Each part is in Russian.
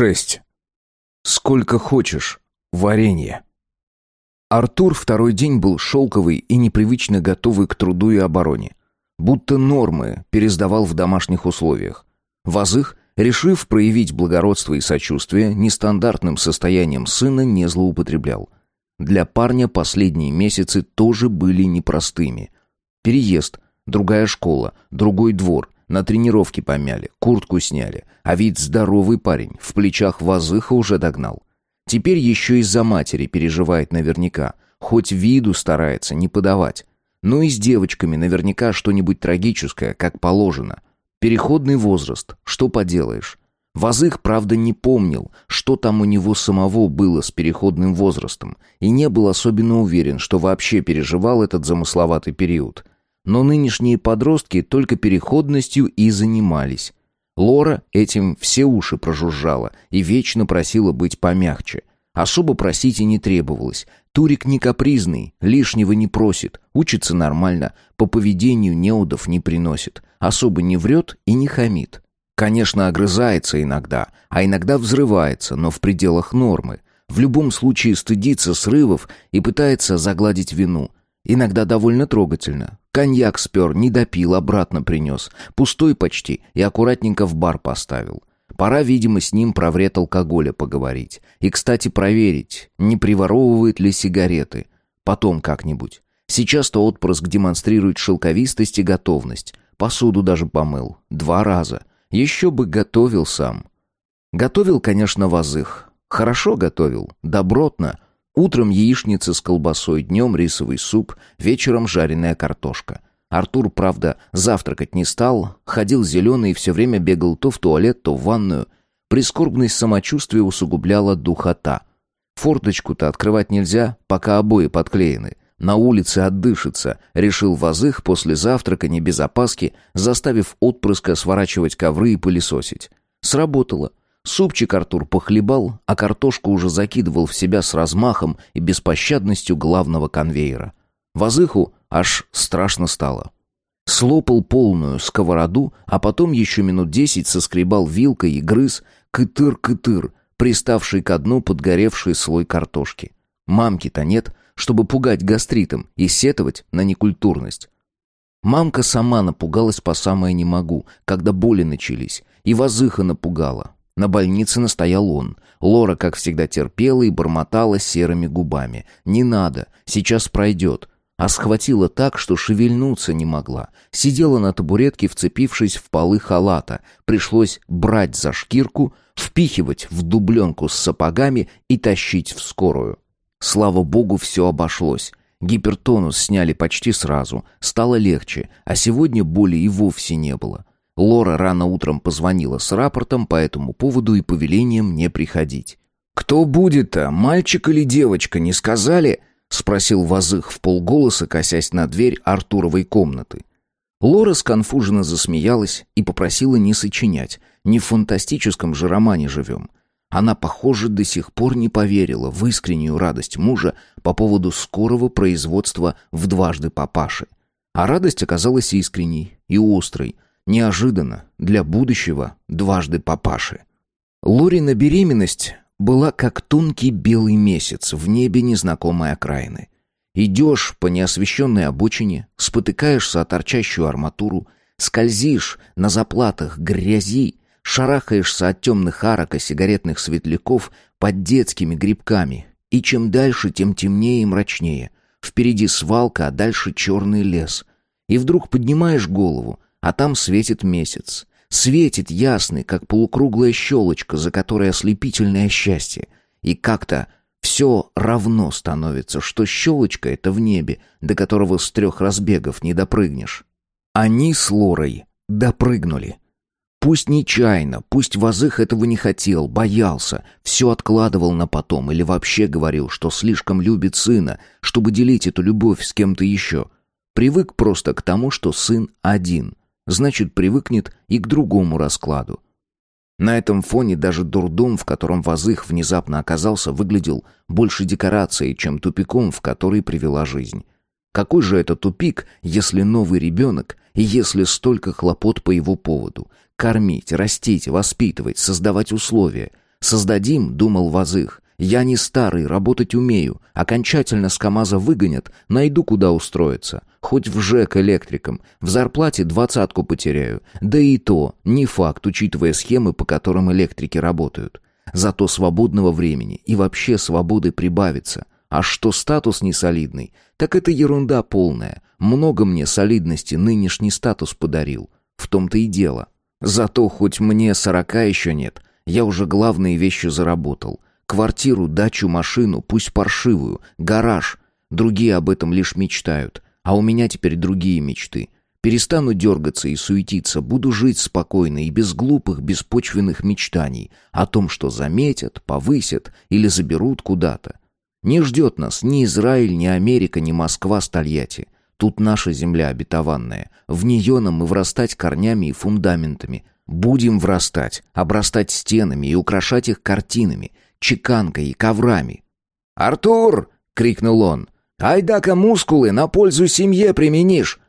6. Сколько хочешь. Варенье. Артур второй день был шелковый и непривычно готовый к труду и обороне. Будто нормы пересдавал в домашних условиях. Вазых, решив проявить благородство и сочувствие, нестандартным состоянием сына не злоупотреблял. Для парня последние месяцы тоже были непростыми. Переезд, другая школа, другой двор – на тренировке помяли, куртку сняли. А ведь здоровый парень, в плечах вазыха уже догнал. Теперь еще из-за матери переживает наверняка. Хоть виду старается не подавать. Ну и с девочками наверняка что-нибудь трагическое, как положено. Переходный возраст, что поделаешь. Вазых, правда, не помнил, что там у него самого было с переходным возрастом, и не был особенно уверен, что вообще переживал этот замысловатый период. Но нынешние подростки только переходностью и занимались. Лора этим все уши прожужжала и вечно просила быть помягче. Особо просить и не требовалось. Турик не капризный, лишнего не просит, учится нормально, по поведению неудов не приносит, особо не врет и не хамит. Конечно, огрызается иногда, а иногда взрывается, но в пределах нормы. В любом случае стыдится срывов и пытается загладить вину. Иногда довольно трогательно. Коньяк спер, не допил, обратно принес. Пустой почти и аккуратненько в бар поставил. Пора, видимо, с ним про вред алкоголя поговорить. И, кстати, проверить, не приворовывает ли сигареты. Потом как-нибудь. Сейчас-то отпрыск демонстрирует шелковистость и готовность. Посуду даже помыл. Два раза. Еще бы готовил сам. Готовил, конечно, вазых. Хорошо готовил. Добротно. Утром яичница с колбасой, днем рисовый суп, вечером жареная картошка. Артур, правда, завтракать не стал, ходил зеленый и все время бегал то в туалет, то в ванную. Прискорбность самочувствия усугубляла духота. Форточку-то открывать нельзя, пока обои подклеены. На улице отдышится, решил Вазых после завтрака не без заставив отпрыска сворачивать ковры и пылесосить. Сработало. Супчик Артур похлебал, а картошку уже закидывал в себя с размахом и беспощадностью главного конвейера. Вазыху аж страшно стало. Слопал полную сковороду, а потом еще минут десять соскребал вилкой и грыз кытыр-кытыр, приставший ко дну подгоревший слой картошки. Мамки-то нет, чтобы пугать гастритом и сетовать на некультурность. Мамка сама напугалась по самое не могу, когда боли начались, и Вазыха напугала. На больнице настоял он. Лора, как всегда, терпела и бормотала серыми губами. «Не надо, сейчас пройдет». А схватила так, что шевельнуться не могла. Сидела на табуретке, вцепившись в полы халата. Пришлось брать за шкирку, впихивать в дубленку с сапогами и тащить в скорую. Слава богу, все обошлось. Гипертонус сняли почти сразу, стало легче, а сегодня боли и вовсе не было. Лора рано утром позвонила с рапортом по этому поводу и повелением не приходить. «Кто будет-то, мальчик или девочка, не сказали?» — спросил Вазых в полголоса, косясь на дверь Артуровой комнаты. Лора сконфуженно засмеялась и попросила не сочинять. Не в фантастическом же романе живем. Она, похоже, до сих пор не поверила в искреннюю радость мужа по поводу скорого производства в дважды папаши. А радость оказалась искренней и острой — Неожиданно для будущего дважды папаши. Лорина беременность была как тонкий белый месяц в небе незнакомой окраины. Идешь по неосвещенной обочине, спотыкаешься о торчащую арматуру, скользишь на заплатах грязи, шарахаешься от темных арок и сигаретных светляков под детскими грибками, и чем дальше, тем темнее и мрачнее. Впереди свалка, а дальше черный лес. И вдруг поднимаешь голову, а там светит месяц. Светит ясный, как полукруглая щелочка, за которой ослепительное счастье. И как-то все равно становится, что щелочка — это в небе, до которого с трех разбегов не допрыгнешь. Они с Лорой допрыгнули. Пусть нечаянно, пусть Вазых этого не хотел, боялся, все откладывал на потом или вообще говорил, что слишком любит сына, чтобы делить эту любовь с кем-то еще. Привык просто к тому, что сын один значит привыкнет и к другому раскладу. На этом фоне даже дурдом, в котором Вазых внезапно оказался, выглядел больше декорацией, чем тупиком, в который привела жизнь. Какой же это тупик, если новый ребенок и если столько хлопот по его поводу? Кормить, растить, воспитывать, создавать условия. Создадим, думал Вазых. Я не старый, работать умею. Окончательно с КамАЗа выгонят, найду куда устроиться. Хоть в ЖЭК электриком. В зарплате двадцатку потеряю. Да и то, не факт, учитывая схемы, по которым электрики работают. Зато свободного времени и вообще свободы прибавится. А что статус несолидный, так это ерунда полная. Много мне солидности нынешний статус подарил. В том-то и дело. Зато хоть мне сорока еще нет, я уже главные вещи заработал. Квартиру, дачу, машину, пусть паршивую, гараж. Другие об этом лишь мечтают. А у меня теперь другие мечты. Перестану дергаться и суетиться, буду жить спокойно и без глупых, беспочвенных мечтаний о том, что заметят, повысят или заберут куда-то. Не ждет нас ни Израиль, ни Америка, ни Москва с Тольятти. Тут наша земля обетованная. В нее нам и врастать корнями и фундаментами. Будем врастать, обрастать стенами и украшать их картинами, чеканкой и коврами. «Артур!» — крикнул он. «Айда-ка мускулы на пользу семье применишь!»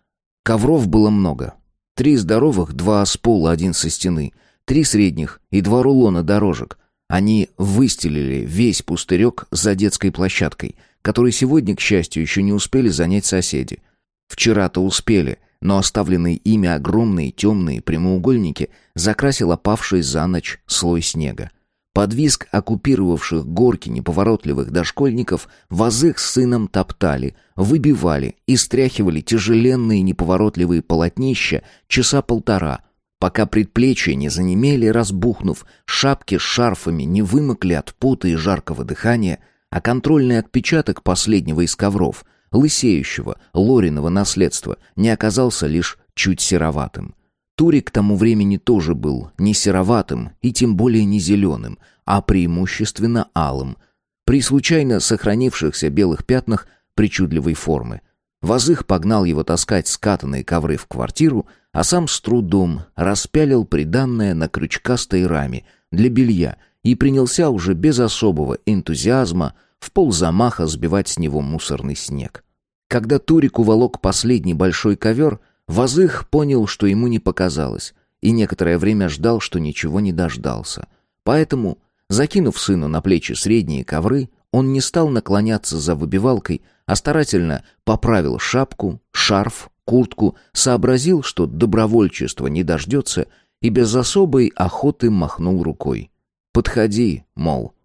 Ковров было много. Три здоровых, два с пола, один со стены. Три средних и два рулона дорожек. Они выстелили весь пустырек за детской площадкой, который сегодня, к счастью, еще не успели занять соседи. Вчера-то успели, но оставленные ими огромные темные прямоугольники закрасил опавший за ночь слой снега. Под визг оккупировавших горки неповоротливых дошкольников вазых с сыном топтали, выбивали и стряхивали тяжеленные неповоротливые полотнища часа полтора, пока предплечья не занемели, разбухнув, шапки с шарфами не вымокли от пота и жаркого дыхания, а контрольный отпечаток последнего из ковров, лысеющего, Лориного наследства, не оказался лишь чуть сероватым. Турик к тому времени тоже был не сероватым и тем более не зеленым, а преимущественно алым, при случайно сохранившихся белых пятнах причудливой формы. Возых погнал его таскать скатанные ковры в квартиру, а сам с трудом распялил приданное на крючкастой раме для белья и принялся уже без особого энтузиазма в ползамаха сбивать с него мусорный снег. Когда Турик уволок последний большой ковер — Вазых понял, что ему не показалось, и некоторое время ждал, что ничего не дождался. Поэтому, закинув сыну на плечи средние ковры, он не стал наклоняться за выбивалкой, а старательно поправил шапку, шарф, куртку, сообразил, что добровольчество не дождется, и без особой охоты махнул рукой. «Подходи», мол.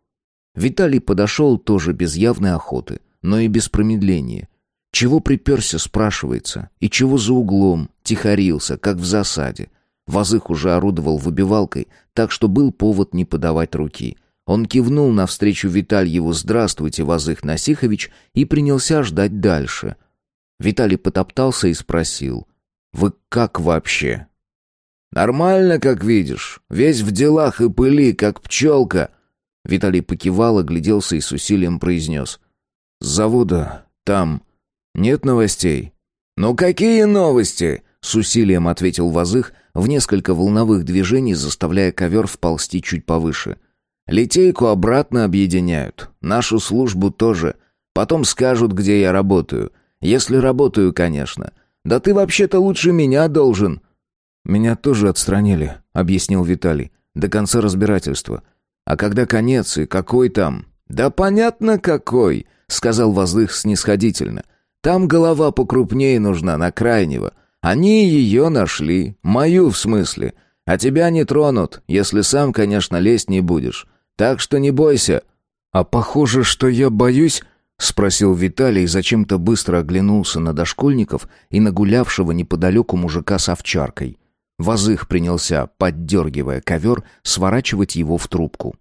Виталий подошел тоже без явной охоты, но и без промедления — чего приперся, спрашивается, и чего за углом, тихорился, как в засаде. Вазых уже орудовал выбивалкой, так что был повод не подавать руки. Он кивнул навстречу Витальеву «Здравствуйте, Вазых Насихович» и принялся ждать дальше. Виталий потоптался и спросил «Вы как вообще?» «Нормально, как видишь. Весь в делах и пыли, как пчелка». Виталий покивал, огляделся и с усилием произнес. «С завода, там, «Нет новостей». «Ну какие новости?» — с усилием ответил Вазых, в несколько волновых движений заставляя ковер вползти чуть повыше. «Литейку обратно объединяют. Нашу службу тоже. Потом скажут, где я работаю. Если работаю, конечно. Да ты вообще-то лучше меня должен». «Меня тоже отстранили», — объяснил Виталий. «До конца разбирательства. А когда конец и какой там?» «Да понятно какой», — сказал Возлых снисходительно. Там голова покрупнее нужна, на крайнего. Они ее нашли, мою в смысле. А тебя не тронут, если сам, конечно, лезть не будешь. Так что не бойся». «А похоже, что я боюсь...» — спросил Виталий зачем-то быстро оглянулся на дошкольников и на гулявшего неподалеку мужика с овчаркой. Вазых принялся, поддергивая ковер, сворачивать его в трубку.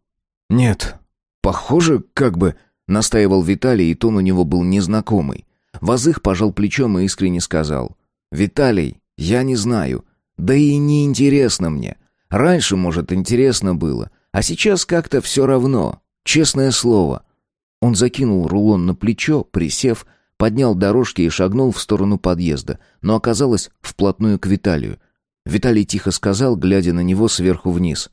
«Нет, похоже, как бы...» — настаивал Виталий, и тон у него был незнакомый. Вазых пожал плечом и искренне сказал. «Виталий, я не знаю. Да и не интересно мне. Раньше, может, интересно было, а сейчас как-то все равно. Честное слово». Он закинул рулон на плечо, присев, поднял дорожки и шагнул в сторону подъезда, но оказалось вплотную к Виталию. Виталий тихо сказал, глядя на него сверху вниз.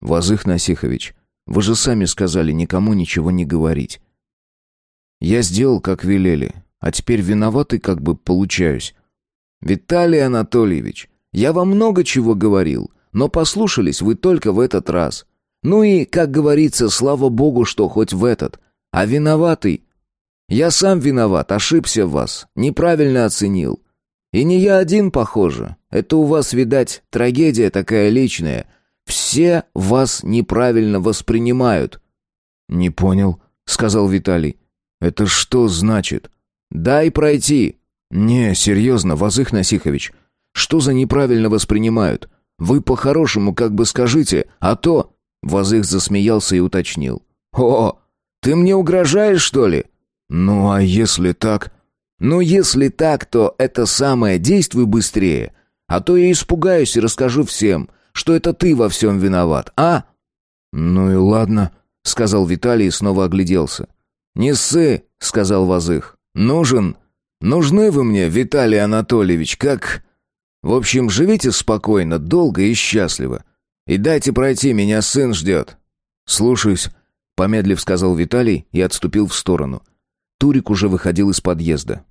«Вазых Насихович, вы же сами сказали никому ничего не говорить. Я сделал, как велели. А теперь виноватый как бы получаюсь. Виталий Анатольевич, я вам много чего говорил, но послушались вы только в этот раз. Ну и, как говорится, слава богу, что хоть в этот. А виноватый... Я сам виноват, ошибся в вас, неправильно оценил. И не я один, похоже. Это у вас, видать, трагедия такая личная. Все вас неправильно воспринимают. Не понял, сказал Виталий. Это что значит? Дай пройти. Не, серьезно, Вазых Насихович. Что за неправильно воспринимают? Вы по-хорошему как бы скажите, а то Вазых засмеялся и уточнил: "О, ты мне угрожаешь, что ли?" "Ну а если так?" «Ну, если так, то это самое, действуй быстрее. А то я испугаюсь и расскажу всем, что это ты во всем виноват, а?» «Ну и ладно», — сказал Виталий и снова огляделся. «Не ссы», — сказал Вазых. «Нужен. Нужны вы мне, Виталий Анатольевич, как...» «В общем, живите спокойно, долго и счастливо. И дайте пройти, меня сын ждет». «Слушаюсь», — помедлив сказал Виталий и отступил в сторону. Турик уже выходил из подъезда.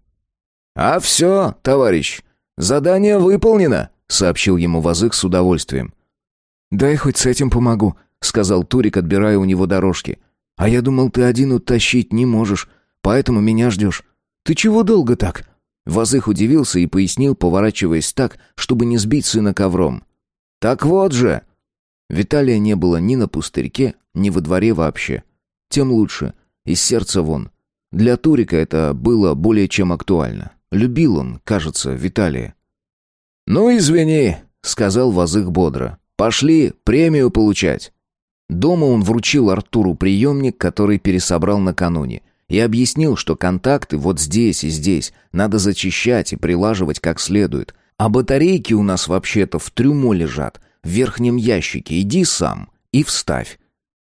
«А все, товарищ, задание выполнено», — сообщил ему Вазык с удовольствием. «Дай хоть с этим помогу», — сказал Турик, отбирая у него дорожки. «А я думал, ты один утащить не можешь, поэтому меня ждешь. Ты чего долго так?» Вазых удивился и пояснил, поворачиваясь так, чтобы не сбить сына ковром. «Так вот же!» Виталия не было ни на пустырьке, ни во дворе вообще. Тем лучше, из сердца вон. Для Турика это было более чем актуально. Любил он, кажется, Виталия. «Ну, извини», — сказал Вазых бодро. «Пошли премию получать». Дома он вручил Артуру приемник, который пересобрал накануне, и объяснил, что контакты вот здесь и здесь надо зачищать и прилаживать как следует. А батарейки у нас вообще-то в трюмо лежат, в верхнем ящике, иди сам и вставь.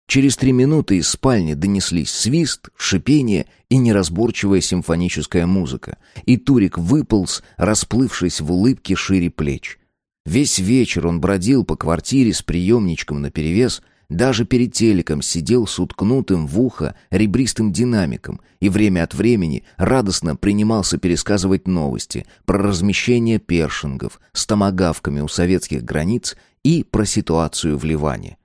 Через три минуты из спальни донеслись свист, шипение и неразборчивая симфоническая музыка, и Турик выполз, расплывшись в улыбке шире плеч. Весь вечер он бродил по квартире с приемничком наперевес, даже перед телеком сидел с уткнутым в ухо ребристым динамиком и время от времени радостно принимался пересказывать новости про размещение першингов с томагавками у советских границ и про ситуацию в Ливане.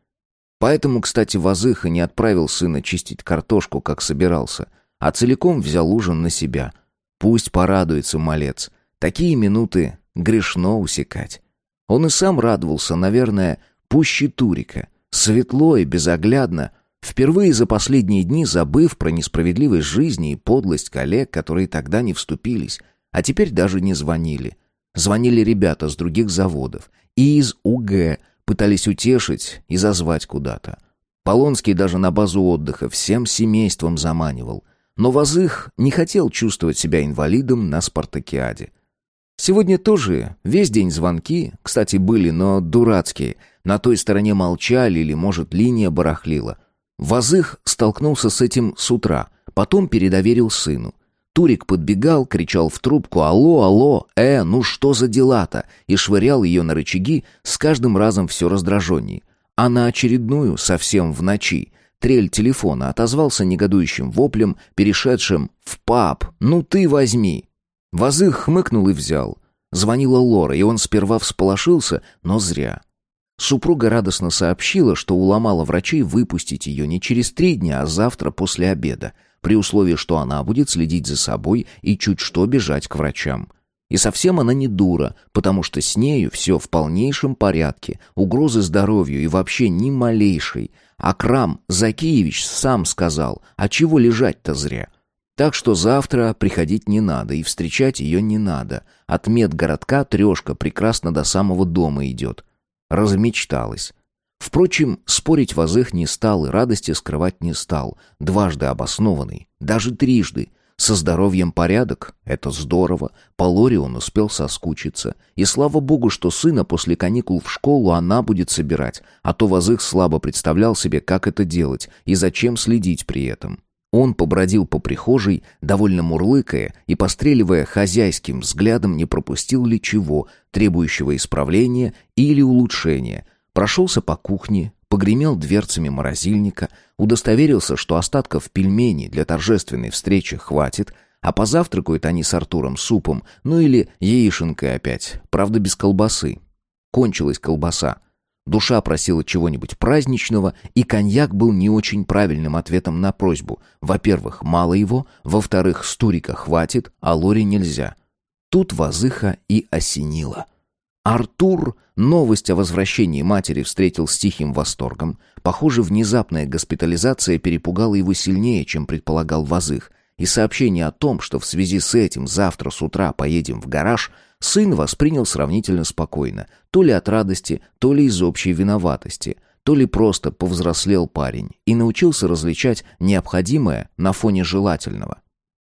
Поэтому, кстати, Вазыха не отправил сына чистить картошку, как собирался, а целиком взял ужин на себя. Пусть порадуется малец. Такие минуты грешно усекать. Он и сам радовался, наверное, пуще Турика. Светло и безоглядно, впервые за последние дни забыв про несправедливость жизни и подлость коллег, которые тогда не вступились, а теперь даже не звонили. Звонили ребята с других заводов и из УГ, пытались утешить и зазвать куда-то. Полонский даже на базу отдыха всем семейством заманивал. Но Вазых не хотел чувствовать себя инвалидом на спартакиаде. Сегодня тоже весь день звонки, кстати, были, но дурацкие. На той стороне молчали или, может, линия барахлила. Вазых столкнулся с этим с утра, потом передоверил сыну. Турик подбегал, кричал в трубку «Алло, алло, э, ну что за дела-то?» и швырял ее на рычаги, с каждым разом все раздраженней. А на очередную, совсем в ночи, трель телефона отозвался негодующим воплем, перешедшим в «Пап, ну ты возьми!» Вазых хмыкнул и взял. Звонила Лора, и он сперва всполошился, но зря. Супруга радостно сообщила, что уломала врачей выпустить ее не через три дня, а завтра после обеда — при условии, что она будет следить за собой и чуть что бежать к врачам. И совсем она не дура, потому что с нею все в полнейшем порядке, угрозы здоровью и вообще ни малейшей. Акрам Закиевич сам сказал, а чего лежать-то зря. Так что завтра приходить не надо и встречать ее не надо. От медгородка трешка прекрасно до самого дома идет. Размечталась. Впрочем, спорить Вазых не стал и радости скрывать не стал, дважды обоснованный, даже трижды. Со здоровьем порядок — это здорово, по Лоре он успел соскучиться. И слава богу, что сына после каникул в школу она будет собирать, а то Вазых слабо представлял себе, как это делать и зачем следить при этом. Он побродил по прихожей, довольно мурлыкая и постреливая хозяйским взглядом, не пропустил ли чего, требующего исправления или улучшения — Прошелся по кухне, погремел дверцами морозильника, удостоверился, что остатков пельменей для торжественной встречи хватит, а позавтракают они с Артуром супом, ну или яишенкой опять, правда без колбасы. Кончилась колбаса. Душа просила чего-нибудь праздничного, и коньяк был не очень правильным ответом на просьбу. Во-первых, мало его, во-вторых, стурика хватит, а лори нельзя. Тут Вазыха и осенила. Артур новость о возвращении матери встретил с тихим восторгом. Похоже, внезапная госпитализация перепугала его сильнее, чем предполагал Вазых, и сообщение о том, что в связи с этим завтра с утра поедем в гараж, сын воспринял сравнительно спокойно, то ли от радости, то ли из общей виноватости, то ли просто повзрослел парень и научился различать необходимое на фоне желательного.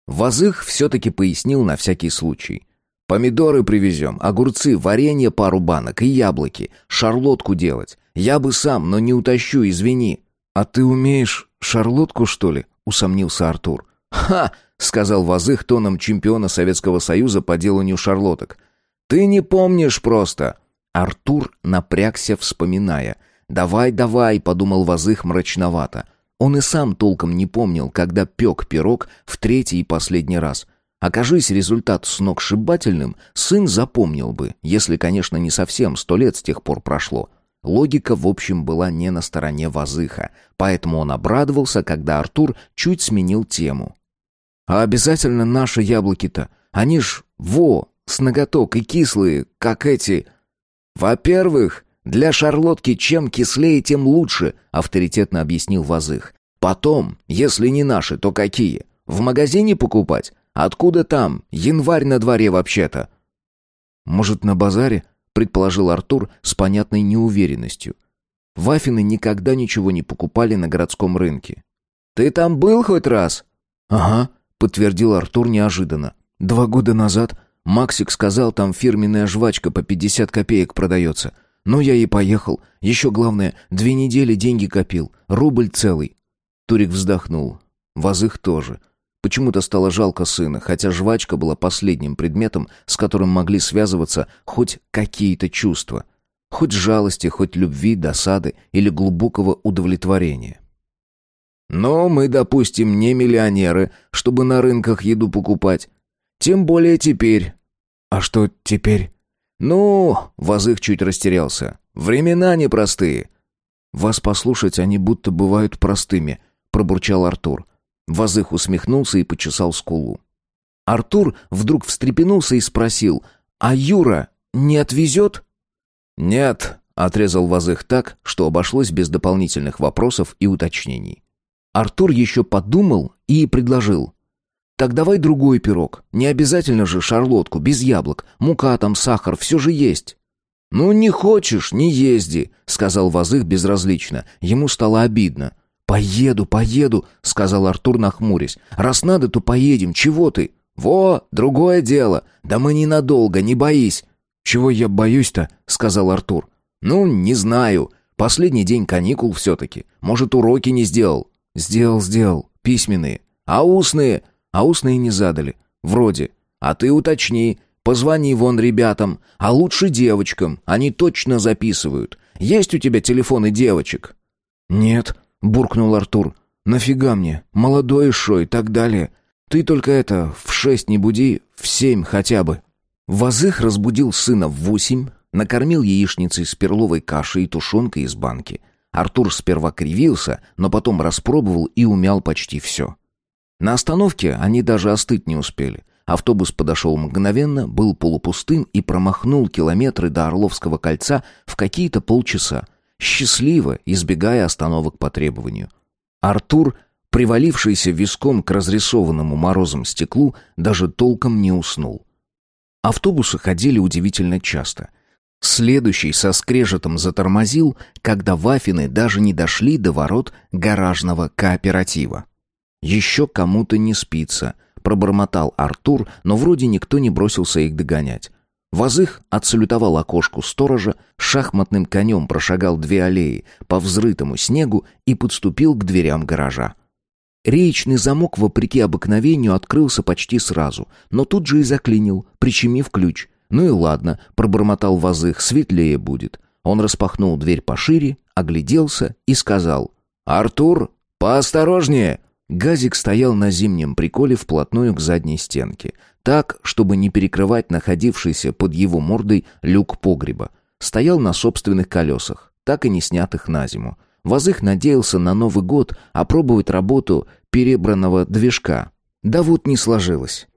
Вазых все-таки пояснил на всякий случай. Помидоры привезем, огурцы, варенье пару банок и яблоки, шарлотку делать. Я бы сам, но не утащу, извини. А ты умеешь шарлотку, что ли? усомнился Артур. Ха, сказал Вазых тоном чемпиона Советского Союза по деланию шарлоток. Ты не помнишь просто. Артур напрягся, вспоминая. Давай, давай, подумал Вазых мрачновато. Он и сам толком не помнил, когда пек пирог в третий и последний раз. Окажись результат сногсшибательным, сын запомнил бы, если, конечно, не совсем сто лет с тех пор прошло. Логика, в общем, была не на стороне Вазыха, поэтому он обрадовался, когда Артур чуть сменил тему. «А обязательно наши яблоки-то? Они ж, во, с ноготок и кислые, как эти...» «Во-первых, для шарлотки чем кислее, тем лучше», — авторитетно объяснил Вазых. «Потом, если не наши, то какие? В магазине покупать? Откуда там? Январь на дворе вообще-то. Может, на базаре? предположил Артур с понятной неуверенностью. Вафины никогда ничего не покупали на городском рынке. Ты там был хоть раз? Ага, подтвердил Артур неожиданно. Два года назад Максик сказал, там фирменная жвачка по пятьдесят копеек продается. Ну, я и поехал. Еще главное, две недели деньги копил. Рубль целый. Турик вздохнул. Вазых тоже. Почему-то стало жалко сына, хотя жвачка была последним предметом, с которым могли связываться хоть какие-то чувства. Хоть жалости, хоть любви, досады или глубокого удовлетворения. Но мы, допустим, не миллионеры, чтобы на рынках еду покупать. Тем более теперь. А что теперь? Ну, Вазых чуть растерялся. Времена непростые. Вас послушать, они будто бывают простыми, пробурчал Артур. Вазых усмехнулся и почесал скулу. Артур вдруг встрепенулся и спросил, «А Юра не отвезет?» «Нет», — отрезал Вазых так, что обошлось без дополнительных вопросов и уточнений. Артур еще подумал и предложил. «Так давай другой пирог. Не обязательно же шарлотку, без яблок. Мука там, сахар, все же есть». «Ну, не хочешь, не езди», — сказал Вазых безразлично. Ему стало обидно. «Поеду, поеду», — сказал Артур, нахмурясь. «Раз надо, то поедем. Чего ты?» «Во, другое дело. Да мы ненадолго, не боись». «Чего я боюсь-то?» — сказал Артур. «Ну, не знаю. Последний день каникул все-таки. Может, уроки не сделал?» «Сделал, сделал. Письменные. А устные?» «А устные не задали. Вроде. А ты уточни. Позвони вон ребятам. А лучше девочкам. Они точно записывают. Есть у тебя телефоны девочек?» «Нет», — буркнул Артур. «Нафига мне? Молодой шо и так далее. Ты только это, в шесть не буди, в семь хотя бы». Вазых разбудил сына в восемь, накормил яичницей с перловой кашей и тушенкой из банки. Артур сперва кривился, но потом распробовал и умял почти все. На остановке они даже остыть не успели. Автобус подошел мгновенно, был полупустым и промахнул километры до Орловского кольца в какие-то полчаса счастливо, избегая остановок по требованию. Артур, привалившийся виском к разрисованному морозом стеклу, даже толком не уснул. Автобусы ходили удивительно часто. Следующий со скрежетом затормозил, когда Вафины даже не дошли до ворот гаражного кооператива. «Еще кому-то не спится», — пробормотал Артур, но вроде никто не бросился их догонять. Вазых отсалютовал окошку сторожа, шахматным конем прошагал две аллеи по взрытому снегу и подступил к дверям гаража. Реечный замок, вопреки обыкновению, открылся почти сразу, но тут же и заклинил, причемив ключ. «Ну и ладно», — пробормотал Вазых, — «светлее будет». Он распахнул дверь пошире, огляделся и сказал «Артур, поосторожнее!» Газик стоял на зимнем приколе вплотную к задней стенке так, чтобы не перекрывать находившийся под его мордой люк погреба. Стоял на собственных колесах. так и не снятых на зиму. Вазых надеялся на Новый год опробовать работу перебранного движка. Да вот не сложилось.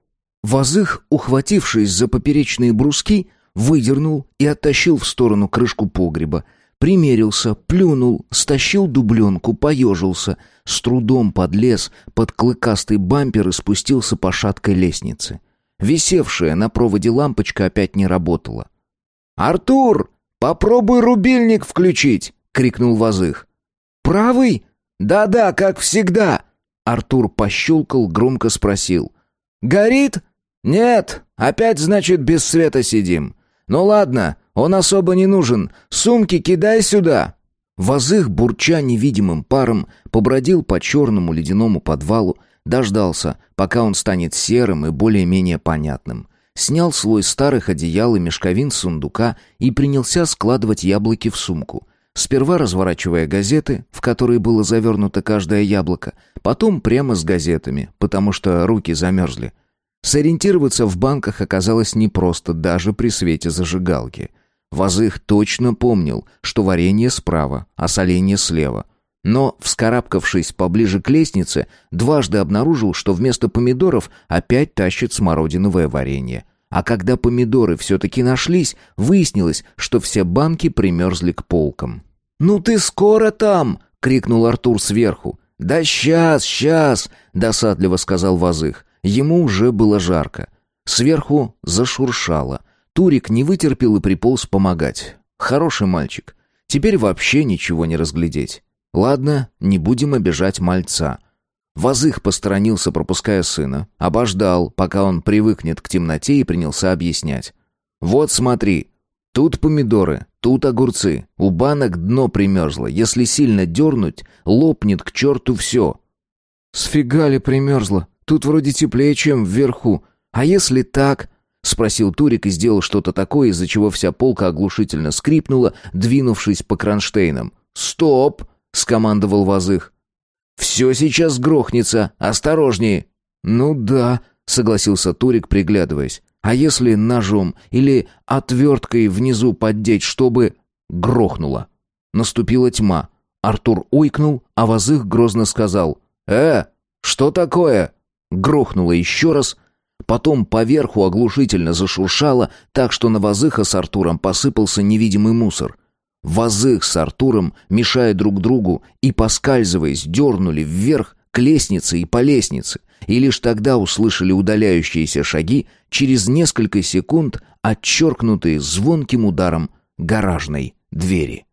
Вазых, ухватившись за поперечные бруски, выдернул и оттащил в сторону крышку погреба. Примерился, плюнул, стащил дубленку, поежился, с трудом подлез под клыкастый бампер и спустился по шаткой лестнице. Висевшая на проводе лампочка опять не работала. «Артур, попробуй рубильник включить!» — крикнул Вазых. «Правый?» «Да-да, как всегда!» Артур пощелкал, громко спросил. «Горит?» «Нет, опять, значит, без света сидим. Ну ладно, он особо не нужен. Сумки кидай сюда!» Вазых, бурча невидимым паром, побродил по черному ледяному подвалу, дождался, пока он станет серым и более-менее понятным. Снял слой старых одеял и мешковин с сундука и принялся складывать яблоки в сумку. Сперва разворачивая газеты, в которые было завернуто каждое яблоко, потом прямо с газетами, потому что руки замерзли. Сориентироваться в банках оказалось непросто даже при свете зажигалки. Вазых точно помнил, что варенье справа, а соленье слева. Но, вскарабкавшись поближе к лестнице, дважды обнаружил, что вместо помидоров опять тащит смородиновое варенье. А когда помидоры все-таки нашлись, выяснилось, что все банки примерзли к полкам. «Ну ты скоро там!» — крикнул Артур сверху. «Да сейчас, сейчас!» — досадливо сказал Вазых. Ему уже было жарко. Сверху зашуршало. Турик не вытерпел и приполз помогать. Хороший мальчик. Теперь вообще ничего не разглядеть. Ладно, не будем обижать мальца. Вазых посторонился, пропуская сына. Обождал, пока он привыкнет к темноте и принялся объяснять. «Вот смотри. Тут помидоры, тут огурцы. У банок дно примерзло. Если сильно дернуть, лопнет к черту все». «Сфига ли примерзло?» Тут вроде теплее, чем вверху. А если так?» — спросил Турик и сделал что-то такое, из-за чего вся полка оглушительно скрипнула, двинувшись по кронштейнам. «Стоп!» — скомандовал Вазых. «Все сейчас грохнется. Осторожнее!» «Ну да», — согласился Турик, приглядываясь. «А если ножом или отверткой внизу поддеть, чтобы...» Грохнуло. Наступила тьма. Артур ойкнул, а Вазых грозно сказал. «Э, что такое?» Грохнуло еще раз, потом поверху оглушительно зашуршало, так что на Вазыха с Артуром посыпался невидимый мусор. Вазых с Артуром, мешая друг другу и поскальзываясь, дернули вверх к лестнице и по лестнице, и лишь тогда услышали удаляющиеся шаги, через несколько секунд отчеркнутые звонким ударом гаражной двери.